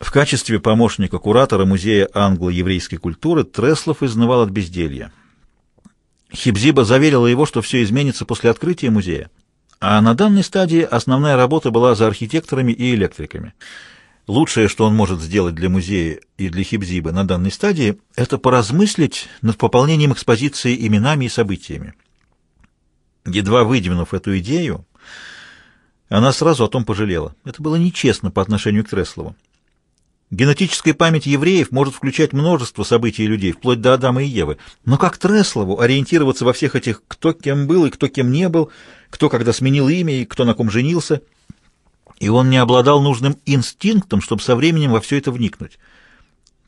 В качестве помощника куратора Музея англо-еврейской культуры Треслов изнывал от безделья. Хибзиба заверила его, что все изменится после открытия музея. А на данной стадии основная работа была за архитекторами и электриками. Лучшее, что он может сделать для музея и для Хибзиба на данной стадии, это поразмыслить над пополнением экспозиции именами и событиями. Едва выдвинув эту идею, она сразу о том пожалела. Это было нечестно по отношению к Треслову. Генетическая память евреев может включать множество событий и людей, вплоть до Адама и Евы. Но как Треслову ориентироваться во всех этих, кто кем был и кто кем не был, кто когда сменил имя и кто на ком женился? И он не обладал нужным инстинктом, чтобы со временем во все это вникнуть.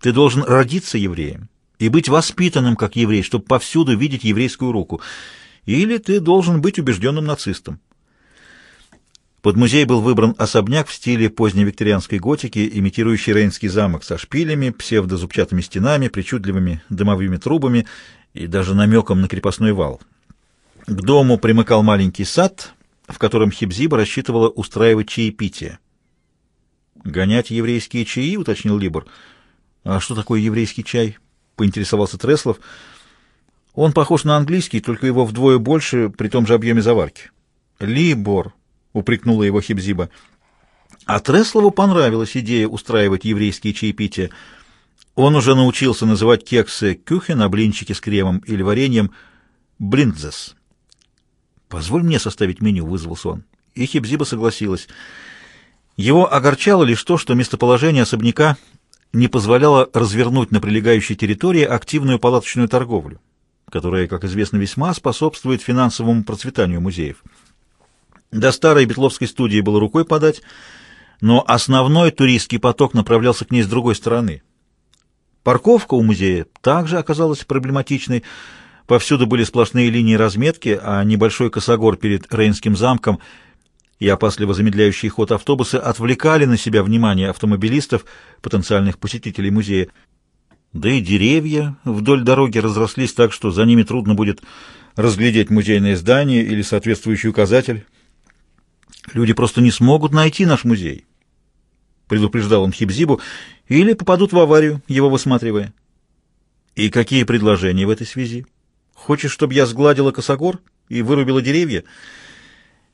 Ты должен родиться евреем и быть воспитанным как еврей, чтобы повсюду видеть еврейскую руку. Или ты должен быть убежденным нацистом. Под музей был выбран особняк в стиле поздневикторианской готики, имитирующий Рейнский замок со шпилями, псевдозубчатыми стенами, причудливыми дымовыми трубами и даже намеком на крепостной вал. К дому примыкал маленький сад, в котором Хибзиба рассчитывала устраивать чаепитие. «Гонять еврейские чаи?» — уточнил Либор. «А что такое еврейский чай?» — поинтересовался Треслов. «Он похож на английский, только его вдвое больше при том же объеме заварки». «Либор!» — упрекнула его Хибзиба. А Треслову понравилась идея устраивать еврейские чаепития. Он уже научился называть кексы кюхен, а блинчики с кремом или вареньем блиндзес. «Позволь мне составить меню», — вызвался он. И Хибзиба согласилась. Его огорчало лишь то, что местоположение особняка не позволяло развернуть на прилегающей территории активную палаточную торговлю, которая, как известно, весьма способствует финансовому процветанию музеев. До старой Бетловской студии было рукой подать, но основной туристский поток направлялся к ней с другой стороны. Парковка у музея также оказалась проблематичной. Повсюду были сплошные линии разметки, а небольшой косогор перед Рейнским замком и опасливо замедляющий ход автобусы отвлекали на себя внимание автомобилистов, потенциальных посетителей музея. Да и деревья вдоль дороги разрослись так, что за ними трудно будет разглядеть музейное здание или соответствующий указатель. Люди просто не смогут найти наш музей, предупреждал он Хибзибу, или попадут в аварию, его высматривая. И какие предложения в этой связи? Хочешь, чтобы я сгладила косогор и вырубила деревья?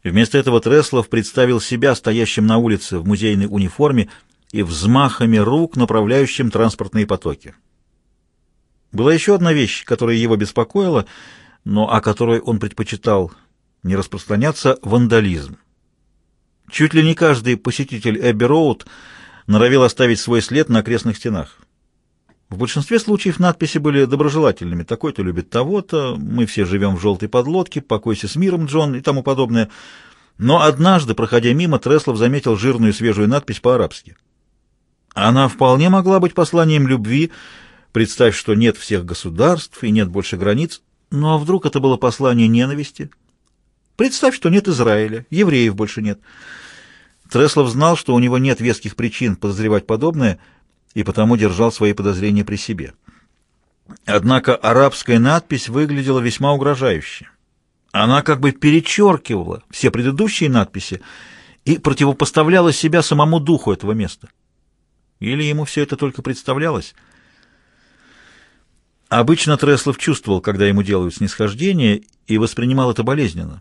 Вместо этого Треслов представил себя стоящим на улице в музейной униформе и взмахами рук, направляющим транспортные потоки. Была еще одна вещь, которая его беспокоила, но о которой он предпочитал не распространяться — вандализм. Чуть ли не каждый посетитель Эбби Роуд норовил оставить свой след на окрестных стенах. В большинстве случаев надписи были доброжелательными. Такой-то любит того-то, мы все живем в желтой подлодке, покойся с миром, Джон и тому подобное. Но однажды, проходя мимо, Треслов заметил жирную свежую надпись по-арабски. Она вполне могла быть посланием любви, представь, что нет всех государств и нет больше границ, ну, а вдруг это было послание ненависти, Представь, что нет Израиля, евреев больше нет. Треслов знал, что у него нет веских причин подозревать подобное, и потому держал свои подозрения при себе. Однако арабская надпись выглядела весьма угрожающе. Она как бы перечеркивала все предыдущие надписи и противопоставляла себя самому духу этого места. Или ему все это только представлялось? Обычно Треслов чувствовал, когда ему делают снисхождение, и воспринимал это болезненно.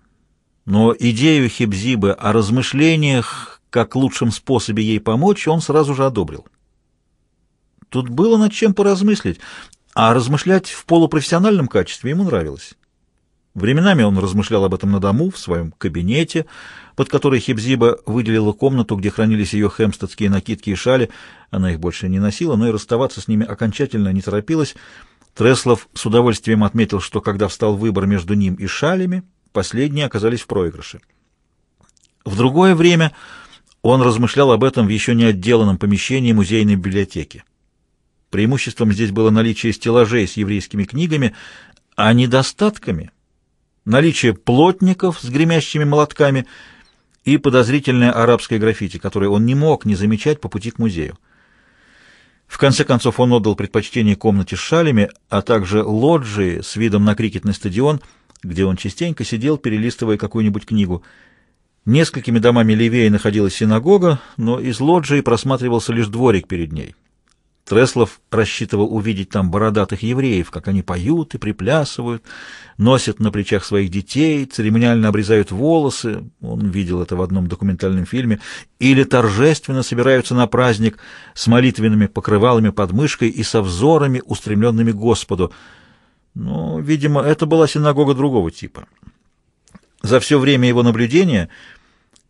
Но идею Хебзибы о размышлениях, как лучшем способе ей помочь, он сразу же одобрил. Тут было над чем поразмыслить, а размышлять в полупрофессиональном качестве ему нравилось. Временами он размышлял об этом на дому, в своем кабинете, под который Хебзиба выделила комнату, где хранились ее хемстедские накидки и шали. Она их больше не носила, но и расставаться с ними окончательно не торопилась. Треслов с удовольствием отметил, что когда встал выбор между ним и шалями, последние оказались в проигрыше. В другое время он размышлял об этом в еще не отделанном помещении музейной библиотеки. Преимуществом здесь было наличие стеллажей с еврейскими книгами, а недостатками — наличие плотников с гремящими молотками и подозрительное арабское граффити, которое он не мог не замечать по пути к музею. В конце концов он отдал предпочтение комнате с шалями, а также лоджии с видом на крикетный стадион — где он частенько сидел, перелистывая какую-нибудь книгу. Несколькими домами левее находилась синагога, но из лоджии просматривался лишь дворик перед ней. Треслов рассчитывал увидеть там бородатых евреев, как они поют и приплясывают, носят на плечах своих детей, церемониально обрезают волосы, он видел это в одном документальном фильме, или торжественно собираются на праздник с молитвенными покрывалами под мышкой и со взорами, устремленными Господу — ну, видимо, это была синагога другого типа. За все время его наблюдения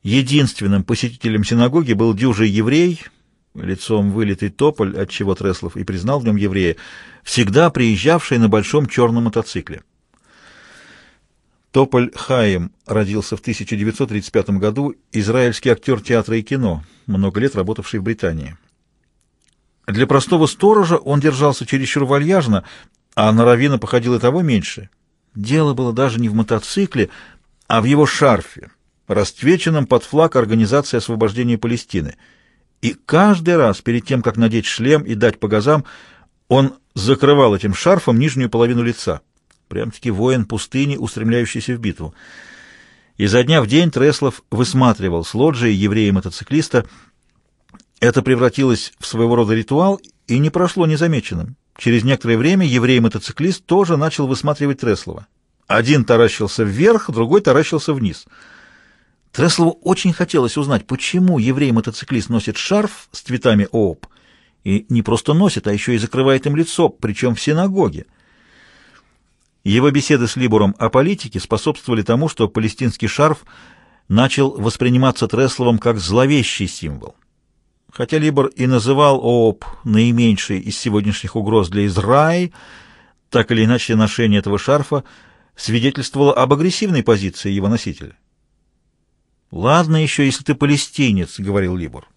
единственным посетителем синагоги был дюжий еврей, лицом вылитый тополь, отчего Треслов и признал в нем еврея, всегда приезжавший на большом черном мотоцикле. Тополь Хаим родился в 1935 году, израильский актер театра и кино, много лет работавший в Британии. Для простого сторожа он держался чересчур вальяжно, а на Равина походило того меньше. Дело было даже не в мотоцикле, а в его шарфе, расцвеченном под флаг Организации освобождения Палестины. И каждый раз перед тем, как надеть шлем и дать по газам, он закрывал этим шарфом нижнюю половину лица. Прям-таки воин пустыни, устремляющийся в битву. И за дня в день Треслов высматривал с лоджии еврея-мотоциклиста. Это превратилось в своего рода ритуал и не прошло незамеченным. Через некоторое время еврей-мотоциклист тоже начал высматривать Треслова. Один таращился вверх, другой таращился вниз. Треслову очень хотелось узнать, почему еврей-мотоциклист носит шарф с цветами ООП, и не просто носит, а еще и закрывает им лицо, причем в синагоге. Его беседы с Либуром о политике способствовали тому, что палестинский шарф начал восприниматься Тресловым как зловещий символ. Хотя Либор и называл ООП наименьшей из сегодняшних угроз для Израи, так или иначе ношение этого шарфа свидетельствовало об агрессивной позиции его носителя. «Ладно еще, если ты палестинец», — говорил Либор.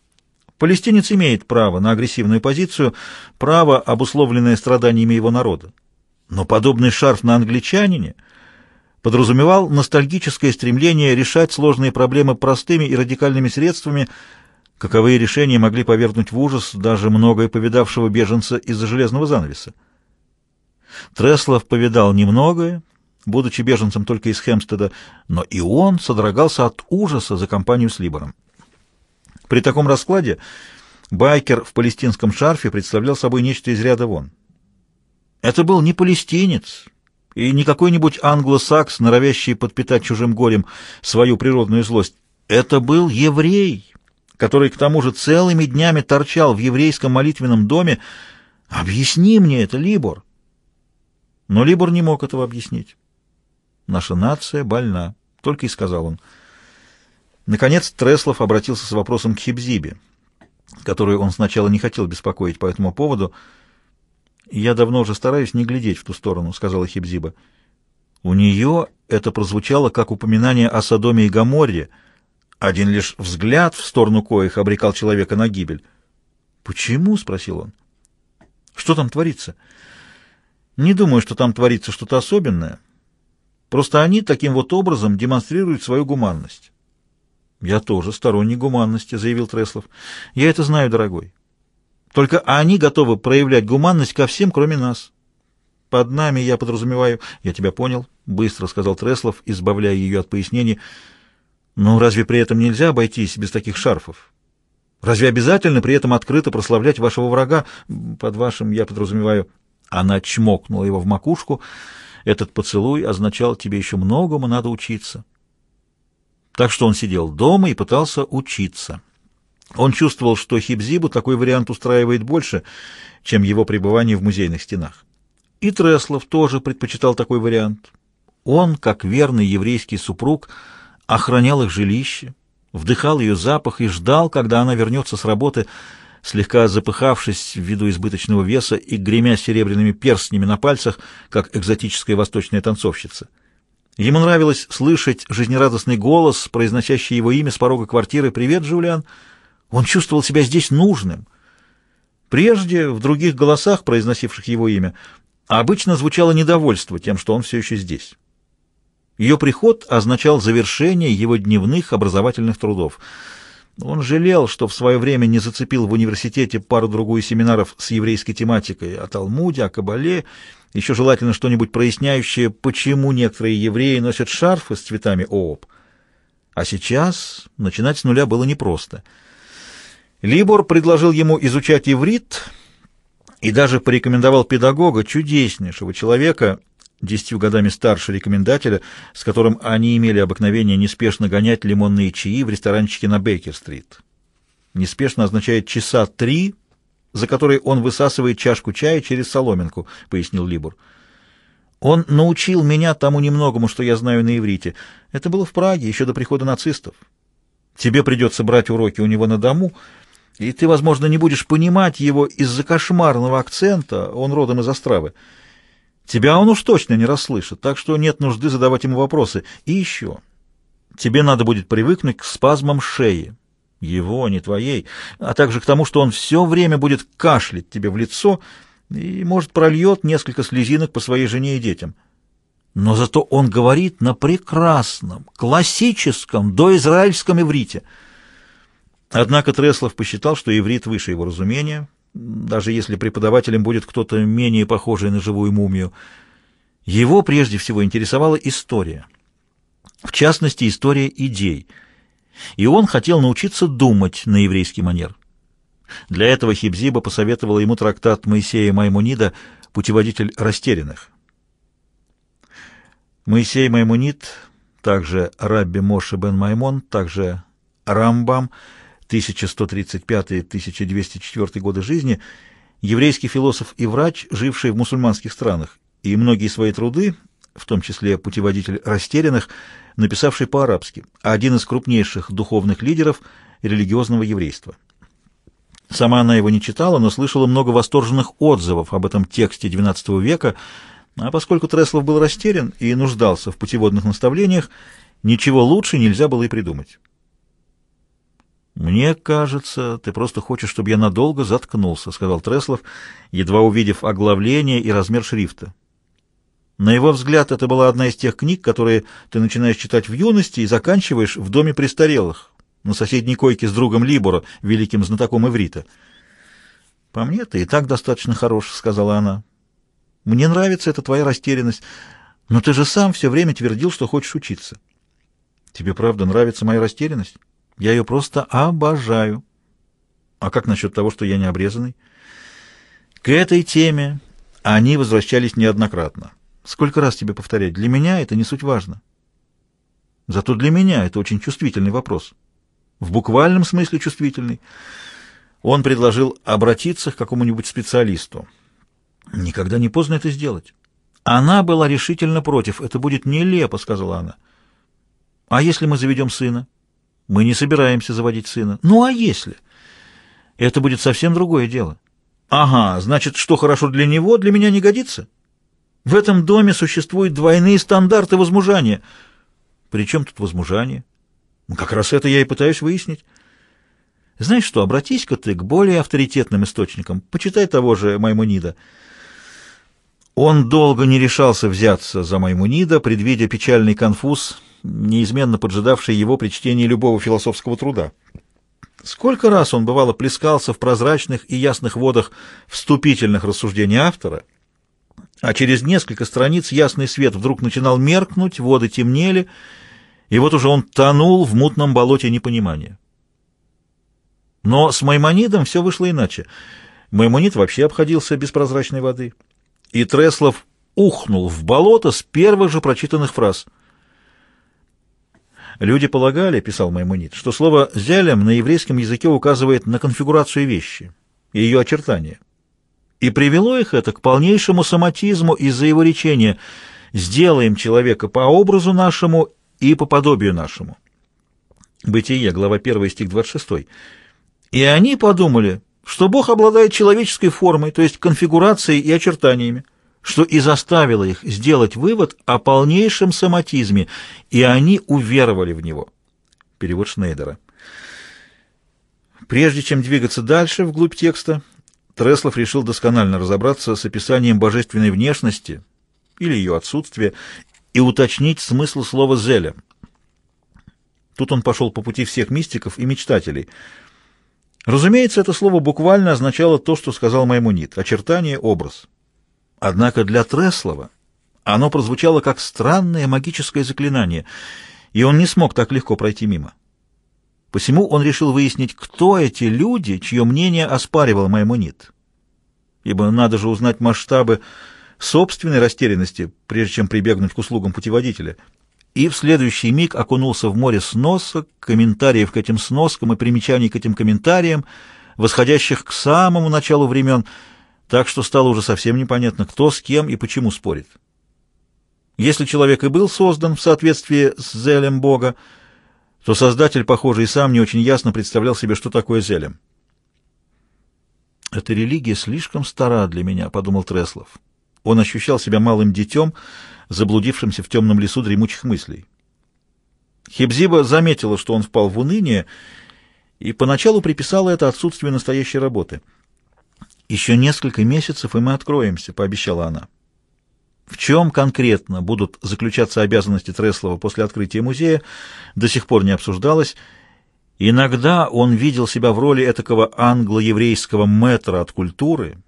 «Палестинец имеет право на агрессивную позицию, право, обусловленное страданиями его народа. Но подобный шарф на англичанине подразумевал ностальгическое стремление решать сложные проблемы простыми и радикальными средствами, каковые решения могли повергнуть в ужас даже многое повидавшего беженца из-за железного занавеса. Треслов повидал немногое, будучи беженцем только из Хемстеда, но и он содрогался от ужаса за компанию с Либором. При таком раскладе байкер в палестинском шарфе представлял собой нечто из ряда вон. Это был не палестинец и не какой-нибудь англосакс, норовящий подпитать чужим горем свою природную злость. Это был еврей, который к тому же целыми днями торчал в еврейском молитвенном доме. Объясни мне это, Либор. Но Либор не мог этого объяснить. Наша нация больна, только и сказал он. Наконец Треслов обратился с вопросом к Хибзибе, которую он сначала не хотел беспокоить по этому поводу. «Я давно уже стараюсь не глядеть в ту сторону», — сказала Хибзиба. У нее это прозвучало как упоминание о Содоме и Гаморре — один лишь взгляд в сторону коих обрекал человека на гибель. «Почему?» — спросил он. «Что там творится?» «Не думаю, что там творится что-то особенное. Просто они таким вот образом демонстрируют свою гуманность». «Я тоже сторонник гуманности», — заявил Треслов. «Я это знаю, дорогой. Только они готовы проявлять гуманность ко всем, кроме нас. Под нами, я подразумеваю...» «Я тебя понял», — быстро сказал Треслов, избавляя ее от пояснений — ну разве при этом нельзя обойтись без таких шарфов? Разве обязательно при этом открыто прославлять вашего врага? Под вашим я подразумеваю... Она чмокнула его в макушку. Этот поцелуй означал, тебе еще многому надо учиться. Так что он сидел дома и пытался учиться. Он чувствовал, что Хибзибу такой вариант устраивает больше, чем его пребывание в музейных стенах. И Треслов тоже предпочитал такой вариант. Он, как верный еврейский супруг, охранял их жилище, вдыхал ее запах и ждал, когда она вернется с работы, слегка запыхавшись ввиду избыточного веса и гремя серебряными перстнями на пальцах, как экзотическая восточная танцовщица. Ему нравилось слышать жизнерадостный голос, произносящий его имя с порога квартиры «Привет, Джулиан!» Он чувствовал себя здесь нужным. Прежде в других голосах, произносивших его имя, обычно звучало недовольство тем, что он все еще здесь. Ее приход означал завершение его дневных образовательных трудов. Он жалел, что в свое время не зацепил в университете пару-другую семинаров с еврейской тематикой о Талмуде, о Кабале, еще желательно что-нибудь проясняющее, почему некоторые евреи носят шарфы с цветами ООП. А сейчас начинать с нуля было непросто. Либор предложил ему изучать иврит и даже порекомендовал педагога, чудеснейшего человека, десятью годами старше рекомендателя, с которым они имели обыкновение неспешно гонять лимонные чаи в ресторанчике на Бейкер-стрит. «Неспешно» означает «часа три», за которые он высасывает чашку чая через соломинку, — пояснил Либур. «Он научил меня тому немногому, что я знаю на иврите. Это было в Праге, еще до прихода нацистов. Тебе придется брать уроки у него на дому». И ты, возможно, не будешь понимать его из-за кошмарного акцента, он родом из Остравы. Тебя он уж точно не расслышит, так что нет нужды задавать ему вопросы. И еще. Тебе надо будет привыкнуть к спазмам шеи. Его, не твоей. А также к тому, что он все время будет кашлять тебе в лицо и, может, прольет несколько слезинок по своей жене и детям. Но зато он говорит на прекрасном, классическом, доизраильском иврите. Однако Треслов посчитал, что иврит выше его разумения — даже если преподавателем будет кто-то менее похожий на живую мумию. Его прежде всего интересовала история, в частности, история идей, и он хотел научиться думать на еврейский манер. Для этого Хибзиба посоветовала ему трактат Моисея Маймунида «Путеводитель растерянных». Моисей Маймунид, также Рабби Моше бен Маймон, также Рамбам – 1135-1204 годы жизни, еврейский философ и врач, живший в мусульманских странах, и многие свои труды, в том числе путеводитель растерянных, написавший по-арабски, один из крупнейших духовных лидеров религиозного еврейства. Сама она его не читала, но слышала много восторженных отзывов об этом тексте XII века, а поскольку Треслов был растерян и нуждался в путеводных наставлениях, ничего лучше нельзя было и придумать. «Мне кажется, ты просто хочешь, чтобы я надолго заткнулся», — сказал Треслов, едва увидев оглавление и размер шрифта. На его взгляд, это была одна из тех книг, которые ты начинаешь читать в юности и заканчиваешь в доме престарелых, на соседней койке с другом Либора, великим знатоком иврита. «По мне ты и так достаточно хорош», — сказала она. «Мне нравится эта твоя растерянность, но ты же сам все время твердил, что хочешь учиться». «Тебе правда нравится моя растерянность?» Я ее просто обожаю. А как насчет того, что я не обрезанный? К этой теме они возвращались неоднократно. Сколько раз тебе повторять? Для меня это не суть важно. Зато для меня это очень чувствительный вопрос. В буквальном смысле чувствительный. Он предложил обратиться к какому-нибудь специалисту. Никогда не поздно это сделать. Она была решительно против. Это будет нелепо, сказала она. А если мы заведем сына? Мы не собираемся заводить сына. Ну а если? Это будет совсем другое дело. Ага, значит, что хорошо для него, для меня не годится? В этом доме существуют двойные стандарты возмужания. При чем тут возмужание? Ну, как раз это я и пытаюсь выяснить. Знаешь что, обратись-ка ты к более авторитетным источникам. Почитай того же Маймонида. Он долго не решался взяться за Маймонида, предвидя печальный конфуз — неизменно поджидавший его при чтении любого философского труда. Сколько раз он, бывало, плескался в прозрачных и ясных водах вступительных рассуждений автора, а через несколько страниц ясный свет вдруг начинал меркнуть, воды темнели, и вот уже он тонул в мутном болоте непонимания. Но с Маймонидом все вышло иначе. Маймонид вообще обходился без прозрачной воды. И Треслов ухнул в болото с первых же прочитанных фраз — Люди полагали, — писал Маймонит, — что слово «зелем» на еврейском языке указывает на конфигурацию вещи и ее очертания. И привело их это к полнейшему соматизму из-за его речения «сделаем человека по образу нашему и по подобию нашему». Бытие, глава 1, стих 26. «И они подумали, что Бог обладает человеческой формой, то есть конфигурацией и очертаниями, что и заставило их сделать вывод о полнейшем соматизме, и они уверовали в него. Перевод Шнейдера. Прежде чем двигаться дальше вглубь текста, Треслов решил досконально разобраться с описанием божественной внешности или ее отсутствия и уточнить смысл слова «зеля». Тут он пошел по пути всех мистиков и мечтателей. Разумеется, это слово буквально означало то, что сказал Маймунит — очертание, образ. Однако для Треслова оно прозвучало как странное магическое заклинание, и он не смог так легко пройти мимо. Посему он решил выяснить, кто эти люди, чье мнение оспаривал Маймонит. Ибо надо же узнать масштабы собственной растерянности, прежде чем прибегнуть к услугам путеводителя. И в следующий миг окунулся в море сносок, комментариев к этим сноскам и примечаний к этим комментариям, восходящих к самому началу времен — так что стало уже совсем непонятно, кто с кем и почему спорит. Если человек и был создан в соответствии с зелем Бога, то создатель, похоже, и сам не очень ясно представлял себе, что такое зелем. «Эта религия слишком стара для меня», — подумал Треслов. Он ощущал себя малым детем, заблудившимся в темном лесу дремучих мыслей. Хебзиба заметила, что он впал в уныние, и поначалу приписала это отсутствию настоящей работы — «Еще несколько месяцев, и мы откроемся», — пообещала она. В чем конкретно будут заключаться обязанности Треслова после открытия музея, до сих пор не обсуждалось. Иногда он видел себя в роли этакого англо-еврейского мэтра от культуры,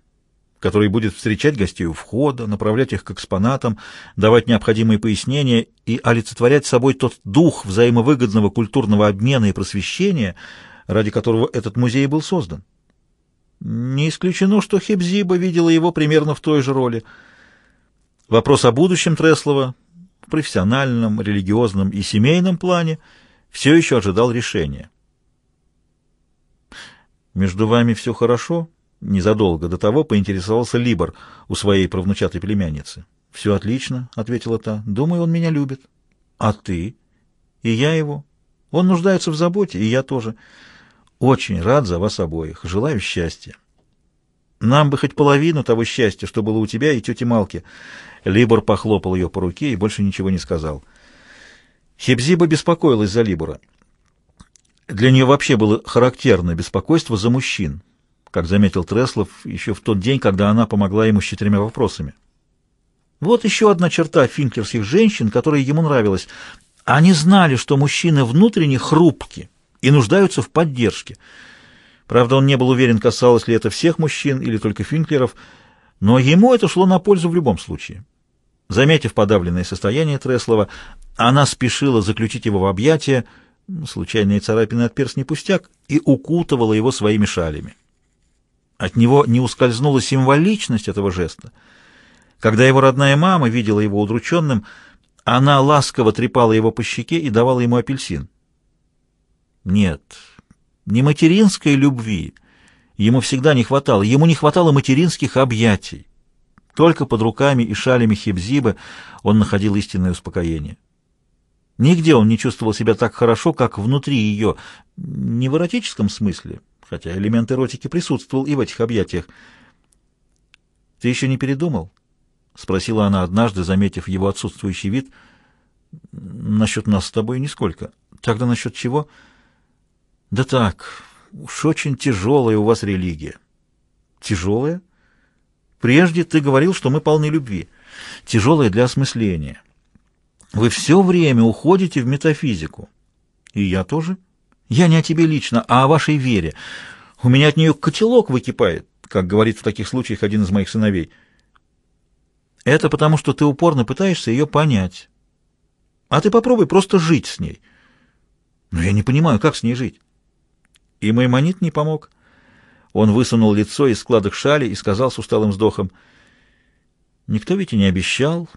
который будет встречать гостей у входа, направлять их к экспонатам, давать необходимые пояснения и олицетворять собой тот дух взаимовыгодного культурного обмена и просвещения, ради которого этот музей был создан. Не исключено, что Хебзиба видела его примерно в той же роли. Вопрос о будущем Треслова в профессиональном, религиозном и семейном плане все еще ожидал решения. «Между вами все хорошо?» Незадолго до того поинтересовался Либор у своей правнучатой племянницы. «Все отлично», — ответила та. «Думаю, он меня любит». «А ты?» «И я его. Он нуждается в заботе, и я тоже». Очень рад за вас обоих. Желаю счастья. Нам бы хоть половину того счастья, что было у тебя и тети Малки. Либор похлопал ее по руке и больше ничего не сказал. Хебзиба беспокоилась за Либора. Для нее вообще было характерное беспокойство за мужчин, как заметил Треслов еще в тот день, когда она помогла ему с четырьмя вопросами. Вот еще одна черта финкерских женщин, которая ему нравилась. Они знали, что мужчины внутренне хрупки и нуждаются в поддержке. Правда, он не был уверен, касалось ли это всех мужчин или только Финклеров, но ему это шло на пользу в любом случае. Заметив подавленное состояние Треслова, она спешила заключить его в объятия, случайные царапины от перстней пустяк, и укутывала его своими шалями. От него не ускользнула символичность этого жеста. Когда его родная мама видела его удрученным, она ласково трепала его по щеке и давала ему апельсин. Нет, не материнской любви. Ему всегда не хватало. Ему не хватало материнских объятий. Только под руками и шалями Хебзибы он находил истинное успокоение. Нигде он не чувствовал себя так хорошо, как внутри ее, не в эротическом смысле, хотя элемент эротики присутствовал и в этих объятиях. «Ты еще не передумал?» — спросила она однажды, заметив его отсутствующий вид. «Насчет нас с тобой нисколько. Тогда насчет чего?» Да так, уж очень тяжелая у вас религия. Тяжелая? Прежде ты говорил, что мы полны любви. Тяжелая для осмысления. Вы все время уходите в метафизику. И я тоже. Я не о тебе лично, а о вашей вере. У меня от нее котелок выкипает, как говорит в таких случаях один из моих сыновей. Это потому, что ты упорно пытаешься ее понять. А ты попробуй просто жить с ней. Но я не понимаю, как с ней жить. И Маймонит не помог. Он высунул лицо из складок шали и сказал с усталым вздохом, «Никто ведь и не обещал,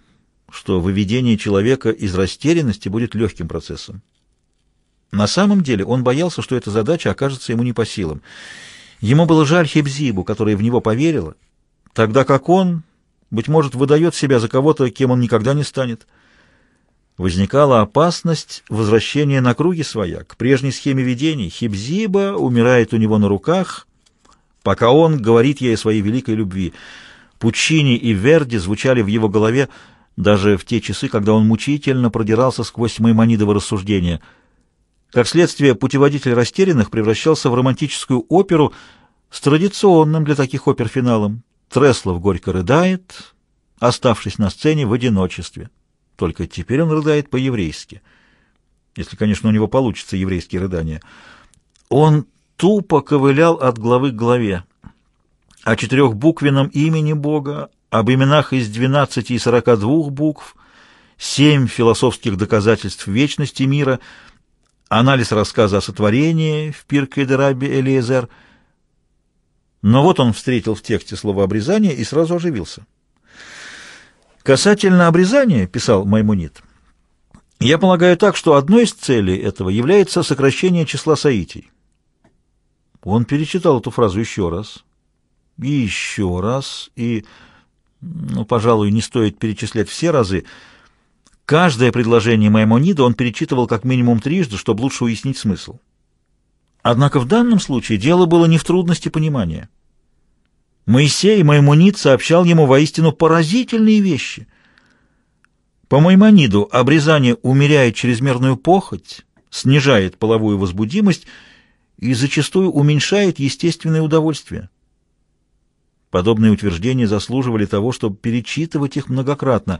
что выведение человека из растерянности будет легким процессом. На самом деле он боялся, что эта задача окажется ему не по силам. Ему было жаль Хебзибу, которая в него поверила, тогда как он, быть может, выдает себя за кого-то, кем он никогда не станет» возникала опасность возвращения на круги своя к прежней схеме видений. Хибзиба умирает у него на руках, пока он говорит ей о своей великой любви. Пучини и Верди звучали в его голове даже в те часы, когда он мучительно продирался сквозь Маймонидово рассуждения. Как следствие, путеводитель растерянных превращался в романтическую оперу с традиционным для таких опер финалом. Треслов горько рыдает, оставшись на сцене в одиночестве. Только теперь он рыдает по-еврейски. Если, конечно, у него получится еврейские рыдания. Он тупо ковылял от главы к главе. О четырехбуквенном имени Бога, об именах из 12 и 42 букв, семь философских доказательств вечности мира, анализ рассказа о сотворении в Пиркейдерабе Элиезер. Но вот он встретил в тексте слово «обрезание» и сразу оживился. «Касательно обрезания», — писал Маймунит, — «я полагаю так, что одной из целей этого является сокращение числа соитий». Он перечитал эту фразу еще раз, и еще раз, и, ну, пожалуй, не стоит перечислять все разы. Каждое предложение Маймонида он перечитывал как минимум трижды, чтобы лучше уяснить смысл. Однако в данном случае дело было не в трудности понимания. Моисей, Маймонид, сообщал ему воистину поразительные вещи. По Маймониду обрезание умеряет чрезмерную похоть, снижает половую возбудимость и зачастую уменьшает естественное удовольствие. Подобные утверждения заслуживали того, чтобы перечитывать их многократно.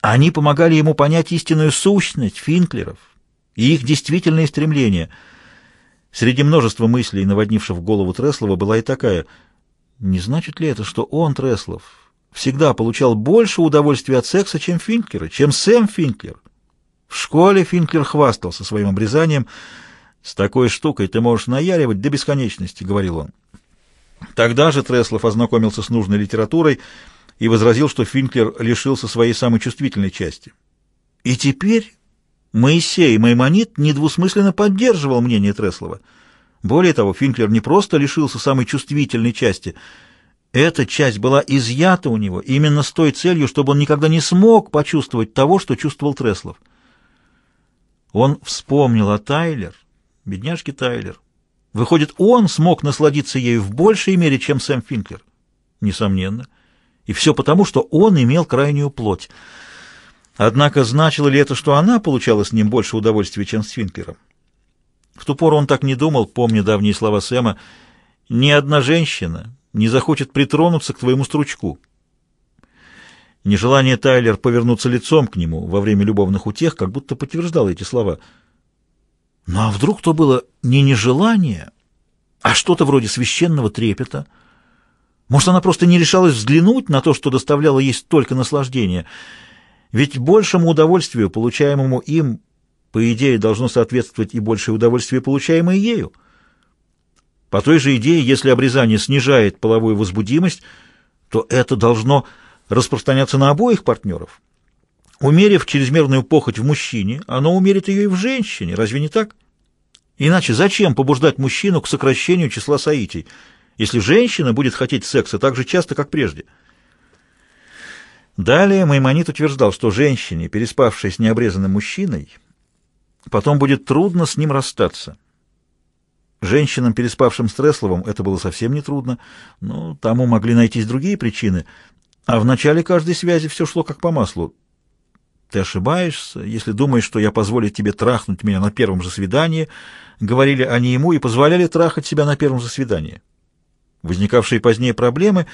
Они помогали ему понять истинную сущность финклеров и их действительные стремления. Среди множества мыслей, наводнивших голову Треслова, была и такая — не значит ли это, что он, Треслов, всегда получал больше удовольствия от секса, чем Финклера, чем Сэм Финклер? В школе Финклер хвастался своим обрезанием. «С такой штукой ты можешь наяривать до бесконечности», — говорил он. Тогда же Треслов ознакомился с нужной литературой и возразил, что Финклер лишился своей самой чувствительной части. И теперь Моисей Маймонит недвусмысленно поддерживал мнение Треслова — более того, Финклер не просто лишился самой чувствительной части. Эта часть была изъята у него именно с той целью, чтобы он никогда не смог почувствовать того, что чувствовал Треслов. Он вспомнил о Тайлер, бедняжке Тайлер. Выходит, он смог насладиться ею в большей мере, чем Сэм Финклер. Несомненно. И все потому, что он имел крайнюю плоть. Однако значило ли это, что она получала с ним больше удовольствия, чем с Финклером? В ту пору он так не думал, помня давние слова Сэма. «Ни одна женщина не захочет притронуться к твоему стручку». Нежелание Тайлер повернуться лицом к нему во время любовных утех как будто подтверждало эти слова. Ну а вдруг то было не нежелание, а что-то вроде священного трепета? Может, она просто не решалась взглянуть на то, что доставляло ей столько наслаждения? Ведь большему удовольствию, получаемому им, по идее, должно соответствовать и большее удовольствие, получаемое ею. По той же идее, если обрезание снижает половую возбудимость, то это должно распространяться на обоих партнеров. Умерив чрезмерную похоть в мужчине, оно умерит ее и в женщине, разве не так? Иначе зачем побуждать мужчину к сокращению числа соитий, если женщина будет хотеть секса так же часто, как прежде? Далее Маймонит утверждал, что женщине, переспавшей с необрезанным мужчиной, Потом будет трудно с ним расстаться. Женщинам, переспавшим с Тресловым, это было совсем нетрудно, но тому могли найтись другие причины. А в начале каждой связи все шло как по маслу. «Ты ошибаешься, если думаешь, что я позволю тебе трахнуть меня на первом же свидании», говорили они ему и позволяли трахать себя на первом же свидании. Возникавшие позднее проблемы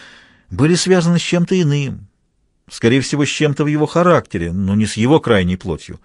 были связаны с чем-то иным, скорее всего, с чем-то в его характере, но не с его крайней плотью.